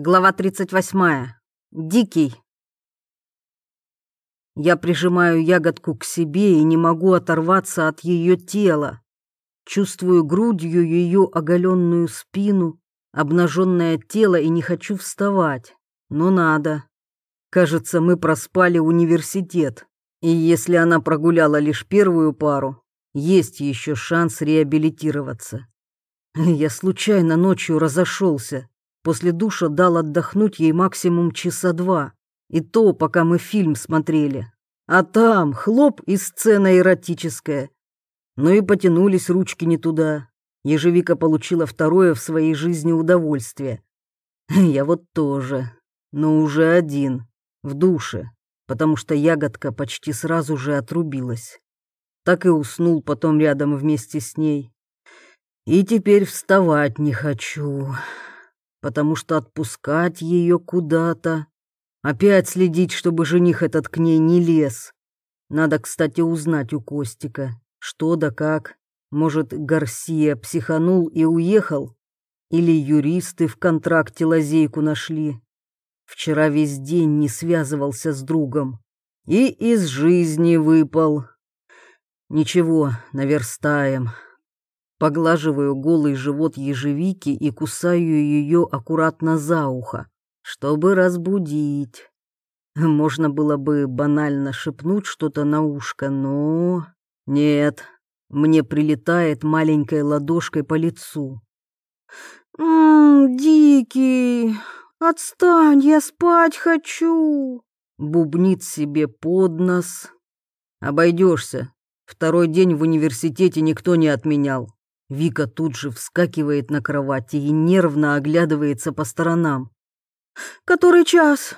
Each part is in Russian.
Глава 38. Дикий. Я прижимаю ягодку к себе и не могу оторваться от ее тела. Чувствую грудью ее оголенную спину, обнаженное тело и не хочу вставать. Но надо. Кажется, мы проспали университет. И если она прогуляла лишь первую пару, есть еще шанс реабилитироваться. Я случайно ночью разошелся После душа дал отдохнуть ей максимум часа два. И то, пока мы фильм смотрели. А там хлоп и сцена эротическая. Ну и потянулись ручки не туда. Ежевика получила второе в своей жизни удовольствие. Я вот тоже, но уже один, в душе, потому что ягодка почти сразу же отрубилась. Так и уснул потом рядом вместе с ней. И теперь вставать не хочу потому что отпускать ее куда-то, опять следить, чтобы жених этот к ней не лез. Надо, кстати, узнать у Костика, что да как. Может, Гарсия психанул и уехал? Или юристы в контракте лазейку нашли? Вчера весь день не связывался с другом. И из жизни выпал. Ничего, наверстаем. Поглаживаю голый живот ежевики и кусаю ее аккуратно за ухо, чтобы разбудить. Можно было бы банально шепнуть что-то на ушко, но... Нет, мне прилетает маленькой ладошкой по лицу. «Ммм, дикий, отстань, я спать хочу!» Бубнит себе под нос. «Обойдешься. Второй день в университете никто не отменял. Вика тут же вскакивает на кровати и нервно оглядывается по сторонам. «Который час?»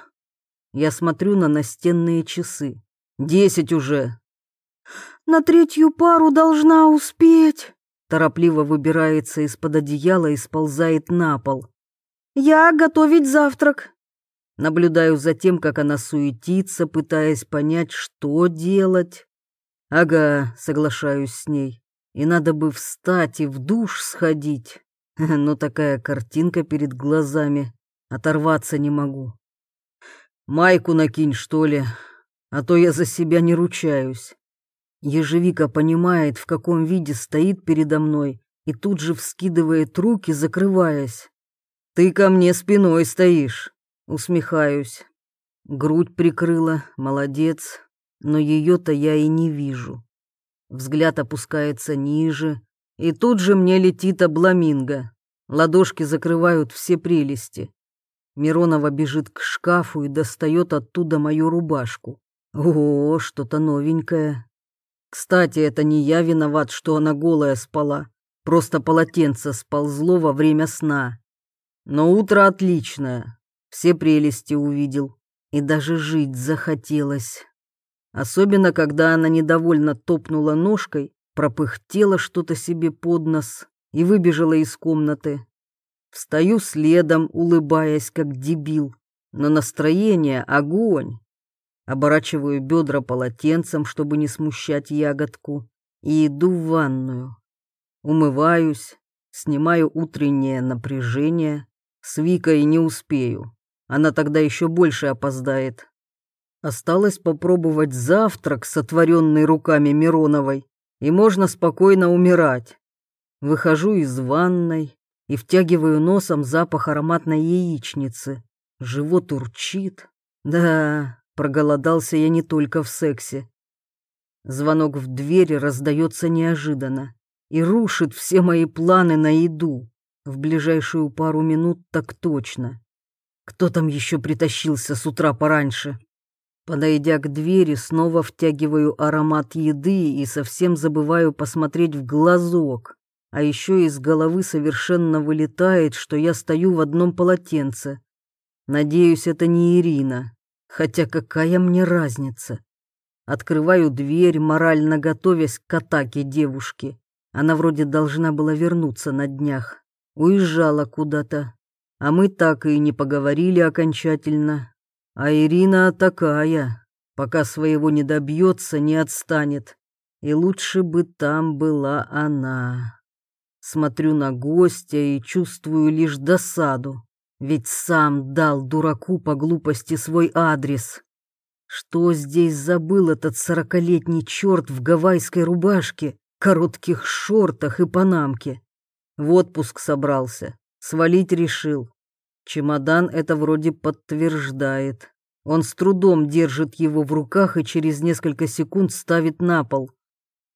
Я смотрю на настенные часы. «Десять уже». «На третью пару должна успеть». Торопливо выбирается из-под одеяла и сползает на пол. «Я готовить завтрак». Наблюдаю за тем, как она суетится, пытаясь понять, что делать. «Ага», — соглашаюсь с ней и надо бы встать и в душ сходить. Но такая картинка перед глазами, оторваться не могу. Майку накинь, что ли, а то я за себя не ручаюсь. Ежевика понимает, в каком виде стоит передо мной, и тут же вскидывает руки, закрываясь. «Ты ко мне спиной стоишь», — усмехаюсь. Грудь прикрыла, молодец, но ее-то я и не вижу. Взгляд опускается ниже, и тут же мне летит обламинго. Ладошки закрывают все прелести. Миронова бежит к шкафу и достает оттуда мою рубашку. О, что-то новенькое. Кстати, это не я виноват, что она голая спала. Просто полотенце сползло во время сна. Но утро отличное. Все прелести увидел. И даже жить захотелось. Особенно, когда она недовольно топнула ножкой, пропыхтела что-то себе под нос и выбежала из комнаты. Встаю следом, улыбаясь, как дебил. Но настроение — огонь. Оборачиваю бедра полотенцем, чтобы не смущать ягодку, и иду в ванную. Умываюсь, снимаю утреннее напряжение. С Викой не успею. Она тогда еще больше опоздает. Осталось попробовать завтрак, сотворенный руками Мироновой, и можно спокойно умирать. Выхожу из ванной и втягиваю носом запах ароматной яичницы. Живот урчит. Да, проголодался я не только в сексе. Звонок в двери раздается неожиданно и рушит все мои планы на еду. В ближайшую пару минут так точно. Кто там еще притащился с утра пораньше? Подойдя к двери, снова втягиваю аромат еды и совсем забываю посмотреть в глазок. А еще из головы совершенно вылетает, что я стою в одном полотенце. Надеюсь, это не Ирина. Хотя какая мне разница? Открываю дверь, морально готовясь к атаке девушки. Она вроде должна была вернуться на днях. Уезжала куда-то. А мы так и не поговорили окончательно. А Ирина такая, пока своего не добьется, не отстанет. И лучше бы там была она. Смотрю на гостя и чувствую лишь досаду. Ведь сам дал дураку по глупости свой адрес. Что здесь забыл этот сорокалетний черт в гавайской рубашке, коротких шортах и панамке? В отпуск собрался, свалить решил. Чемодан это вроде подтверждает. Он с трудом держит его в руках и через несколько секунд ставит на пол.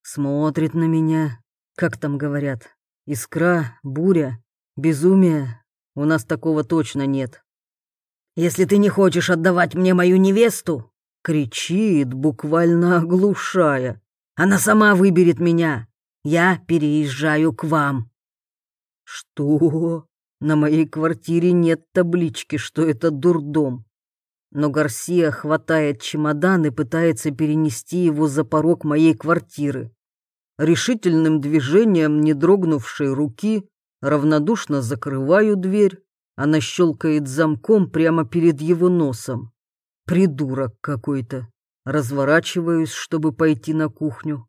Смотрит на меня. Как там говорят? Искра, буря, безумие. У нас такого точно нет. «Если ты не хочешь отдавать мне мою невесту», — кричит, буквально оглушая, «она сама выберет меня. Я переезжаю к вам». «Что? На моей квартире нет таблички, что это дурдом но Гарсия хватает чемодан и пытается перенести его за порог моей квартиры. Решительным движением не дрогнувшей руки равнодушно закрываю дверь, она щелкает замком прямо перед его носом. Придурок какой-то. Разворачиваюсь, чтобы пойти на кухню.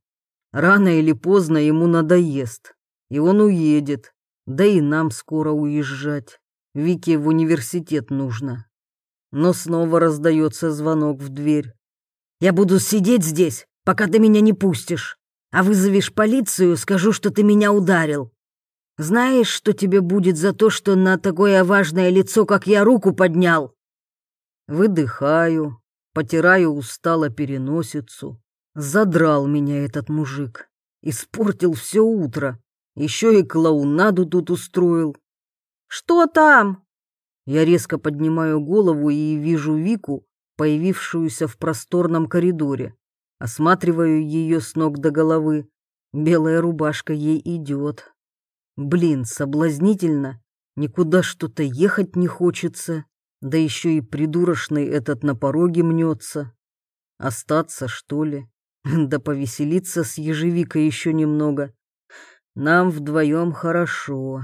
Рано или поздно ему надоест, и он уедет. Да и нам скоро уезжать. Вике в университет нужно но снова раздается звонок в дверь. «Я буду сидеть здесь, пока ты меня не пустишь, а вызовешь полицию, скажу, что ты меня ударил. Знаешь, что тебе будет за то, что на такое важное лицо, как я, руку поднял?» Выдыхаю, потираю устало переносицу. Задрал меня этот мужик. Испортил все утро. Еще и клоунаду тут устроил. «Что там?» Я резко поднимаю голову и вижу Вику, появившуюся в просторном коридоре. Осматриваю ее с ног до головы. Белая рубашка ей идет. Блин, соблазнительно. Никуда что-то ехать не хочется. Да еще и придурочный этот на пороге мнется. Остаться, что ли? Да повеселиться с ежевикой еще немного. Нам вдвоем хорошо.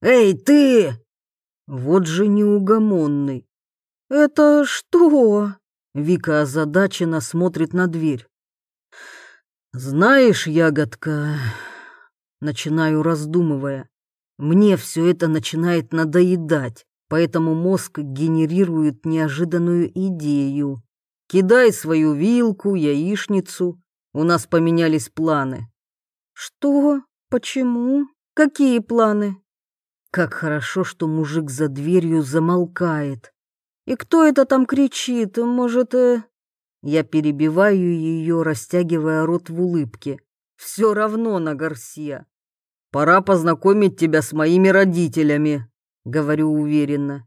«Эй, ты!» Вот же неугомонный. «Это что?» Вика озадаченно смотрит на дверь. «Знаешь, ягодка...» Начинаю раздумывая. Мне все это начинает надоедать, поэтому мозг генерирует неожиданную идею. Кидай свою вилку, яичницу. У нас поменялись планы. Что? Почему? Какие планы? Как хорошо, что мужик за дверью замолкает. И кто это там кричит? Может, э... Я перебиваю ее, растягивая рот в улыбке. Все равно на Гарсия. Пора познакомить тебя с моими родителями, говорю уверенно.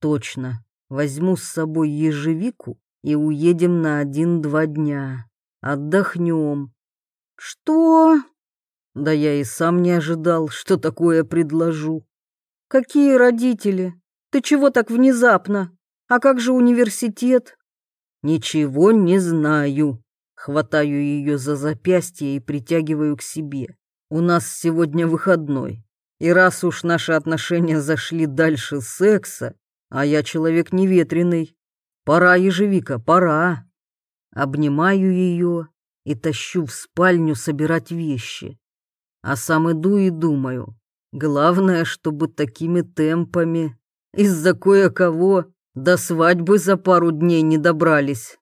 Точно. Возьму с собой ежевику и уедем на один-два дня. Отдохнем. Что? Да я и сам не ожидал, что такое предложу. Какие родители? Ты чего так внезапно? А как же университет? Ничего не знаю. Хватаю ее за запястье и притягиваю к себе. У нас сегодня выходной. И раз уж наши отношения зашли дальше секса, а я человек неветреный, пора, ежевика, пора. Обнимаю ее и тащу в спальню собирать вещи. А сам иду и думаю, Главное, чтобы такими темпами из-за кое-кого до свадьбы за пару дней не добрались.